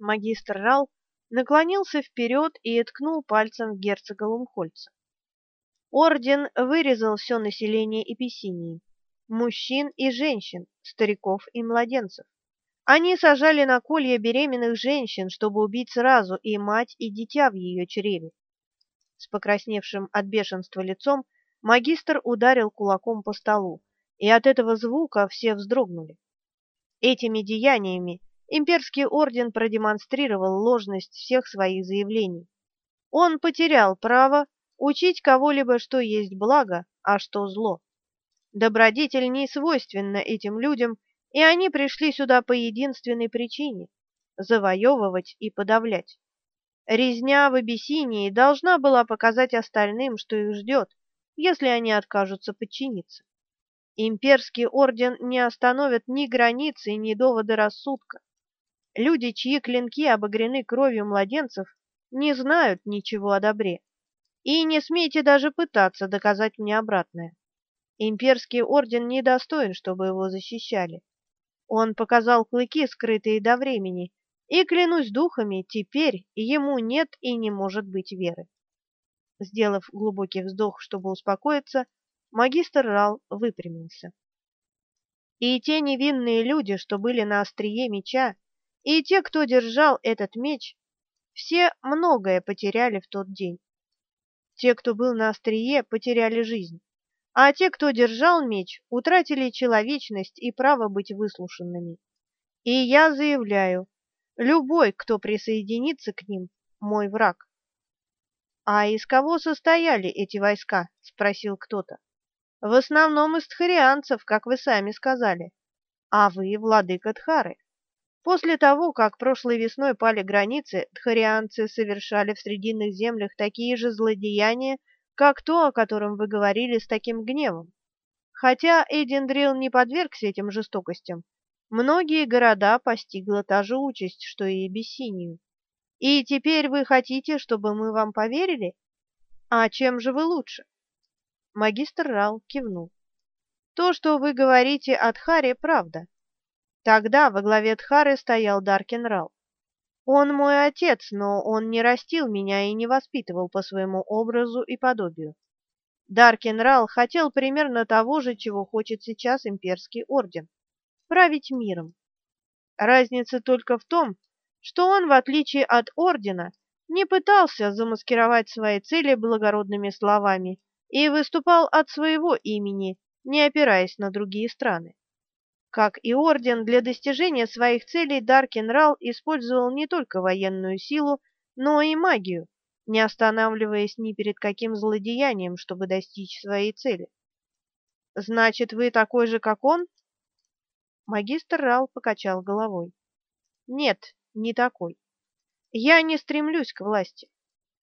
Магистр Рал наклонился вперед и ткнул пальцем в герцога Лумхольца. Орден вырезал все население Эписинии, мужчин и женщин, стариков и младенцев. Они сажали на колья беременных женщин, чтобы убить сразу и мать, и дитя в ее чреве. С покрасневшим от бешенства лицом магистр ударил кулаком по столу, и от этого звука все вздрогнули. Этими деяниями имперский орден продемонстрировал ложность всех своих заявлений. Он потерял право учить кого-либо, что есть благо, а что зло. Добродетель не свойственна этим людям, и они пришли сюда по единственной причине – завоевывать и подавлять. Резня в Абиссинии должна была показать остальным, что их ждет, если они откажутся подчиниться. Имперский орден не остановит ни границы, ни доводы рассудка. Люди, чьи клинки обогрены кровью младенцев, не знают ничего о добре. И не смейте даже пытаться доказать мне обратное. Имперский орден недостоин, чтобы его защищали. Он показал клыки, скрытые до времени, и, клянусь духами, теперь ему нет и не может быть веры. Сделав глубокий вздох, чтобы успокоиться, магистр Рал выпрямился. И те невинные люди, что были на острие меча, и те, кто держал этот меч, все многое потеряли в тот день. Те, кто был на острие, потеряли жизнь, а те, кто держал меч, утратили человечность и право быть выслушанными. И я заявляю, любой, кто присоединится к ним, мой враг. А из кого состояли эти войска? спросил кто-то. В основном из тхарианцев, как вы сами сказали. А вы владыка Тхары. После того, как прошлой весной пали границы, тхарианцы совершали в Срединных землях такие же злодеяния, как то, о котором вы говорили с таким гневом. Хотя Эйдендрил не подвергся этим жестокостям, многие города постигла та же участь, что и Абиссинию. И теперь вы хотите, чтобы мы вам поверили? А чем же вы лучше? Магистр Рал кивнул. То, что вы говорите о Тхаре, правда. Тогда во главе Тхары стоял Даркин Рал. Он мой отец, но он не растил меня и не воспитывал по своему образу и подобию. Даркин Рал хотел примерно того же, чего хочет сейчас имперский орден – править миром. Разница только в том, что он, в отличие от ордена, не пытался замаскировать свои цели благородными словами и выступал от своего имени, не опираясь на другие страны. Как и орден, для достижения своих целей Даркин Рал использовал не только военную силу, но и магию, не останавливаясь ни перед каким злодеянием, чтобы достичь своей цели. Значит, вы такой же, как он? Магистр Рал покачал головой. Нет, не такой. Я не стремлюсь к власти.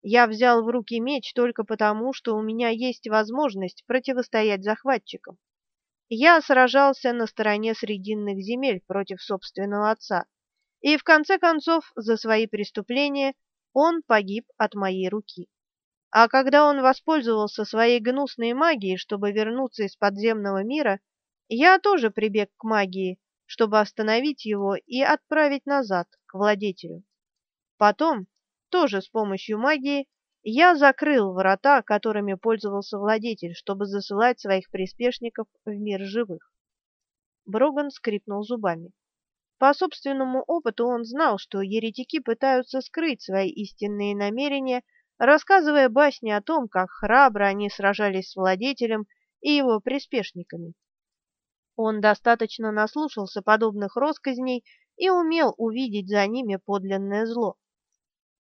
Я взял в руки меч только потому, что у меня есть возможность противостоять захватчикам. Я сражался на стороне срединных земель против собственного отца, и в конце концов за свои преступления он погиб от моей руки. А когда он воспользовался своей гнусной магией, чтобы вернуться из подземного мира, я тоже прибег к магии, чтобы остановить его и отправить назад, к владетелю. Потом, тоже с помощью магии, я закрыл врата, которыми пользовался владетель, чтобы засылать своих приспешников в мир живых. Броган скрипнул зубами. По собственному опыту он знал, что еретики пытаются скрыть свои истинные намерения, рассказывая басни о том, как храбро они сражались с владетелем и его приспешниками. Он достаточно наслушался подобных россказней и умел увидеть за ними подлинное зло.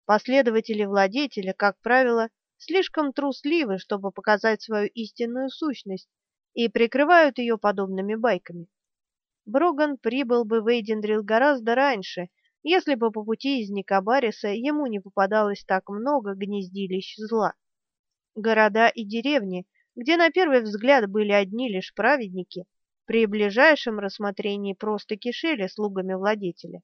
Последователи владетеля, как правило, слишком трусливы, чтобы показать свою истинную сущность, и прикрывают ее подобными байками. Броган прибыл бы в Эйдендрил гораздо раньше, если бы по пути из Никабариса ему не попадалось так много гнездилищ зла. Города и деревни, где на первый взгляд были одни лишь праведники, при ближайшем рассмотрении просто кишели слугами владетеля.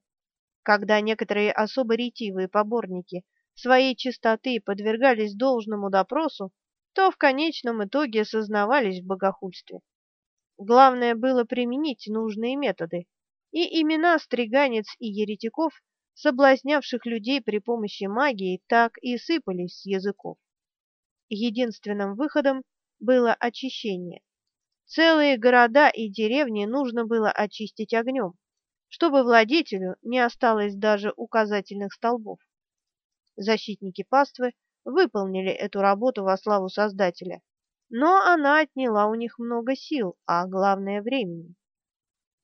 Когда некоторые особо ретивые поборники своей чистоты подвергались должному допросу, то в конечном итоге сознавались в богохульстве. Главное было применить нужные методы, и имена стриганец и еретиков соблазнявших людей при помощи магии, так и сыпались с языков. Единственным выходом было очищение. Целые города и деревни нужно было очистить огнем, чтобы владетелю не осталось даже указательных столбов. Защитники паствы выполнили эту работу во славу Создателя, но она отняла у них много сил, а главное – времени.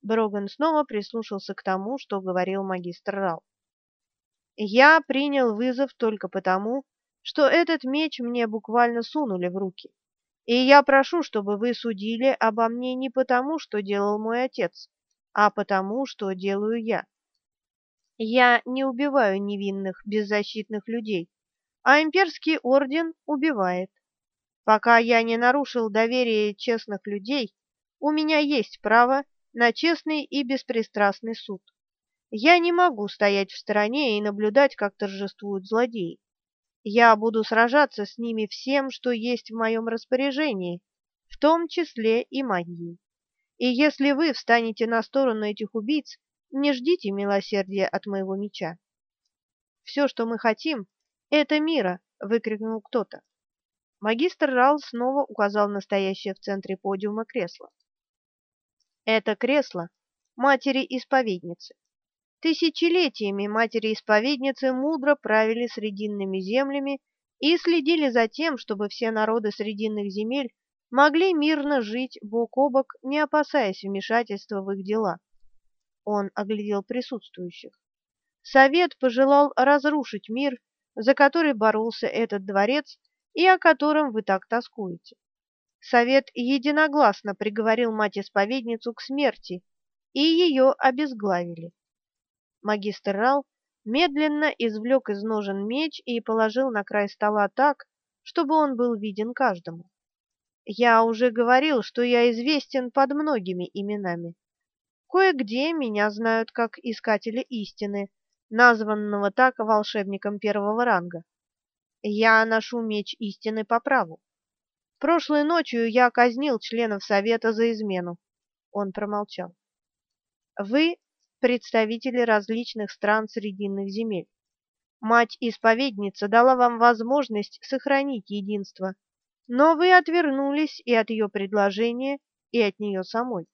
Броган снова прислушался к тому, что говорил магистр Рал. «Я принял вызов только потому, что этот меч мне буквально сунули в руки, и я прошу, чтобы вы судили обо мне не потому, что делал мой отец, а потому, что делаю я. Я не убиваю невинных, беззащитных людей, а имперский орден убивает. Пока я не нарушил доверие честных людей, у меня есть право на честный и беспристрастный суд. Я не могу стоять в стороне и наблюдать, как торжествуют злодеи. Я буду сражаться с ними всем, что есть в моем распоряжении, в том числе и магией. И если вы встанете на сторону этих убийц, не ждите милосердия от моего меча. Все, что мы хотим, это мира, выкрикнул кто-то. Магистр Рал снова указал на стоящее в центре подиума кресло. Это кресло матери-исповедницы. Тысячелетиями матери-исповедницы мудро правили срединными землями и следили за тем, чтобы все народы срединных земель могли мирно жить бок о бок, не опасаясь вмешательства в их дела. Он оглядел присутствующих. Совет пожелал разрушить мир, за который боролся этот дворец и о котором вы так тоскуете. Совет единогласно приговорил мать-исповедницу к смерти, и ее обезглавили. Магистр Рал медленно извлек из ножен меч и положил на край стола так, чтобы он был виден каждому. Я уже говорил, что я известен под многими именами. Кое-где меня знают как искателя истины, названного так волшебником первого ранга. Я ношу меч истины по праву. Прошлой ночью я казнил членов совета за измену. Он промолчал. Вы представители различных стран срединных земель. Мать-исповедница дала вам возможность сохранить единство, но вы отвернулись и от ее предложения, и от нее самой.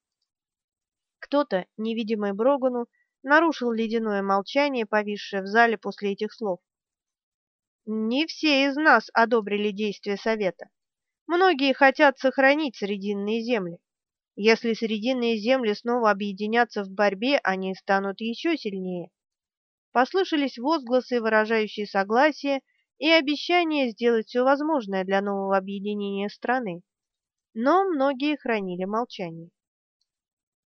Кто-то, невидимый Брогану, нарушил ледяное молчание, повисшее в зале после этих слов. Не все из нас одобрили действия совета. Многие хотят сохранить Срединные земли. Если Срединные земли снова объединятся в борьбе, они станут еще сильнее. Послышались возгласы, выражающие согласие, и обещание сделать все возможное для нового объединения страны. Но многие хранили молчание.